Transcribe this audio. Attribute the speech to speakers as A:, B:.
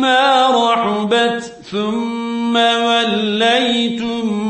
A: بما رحبت ثم وليتم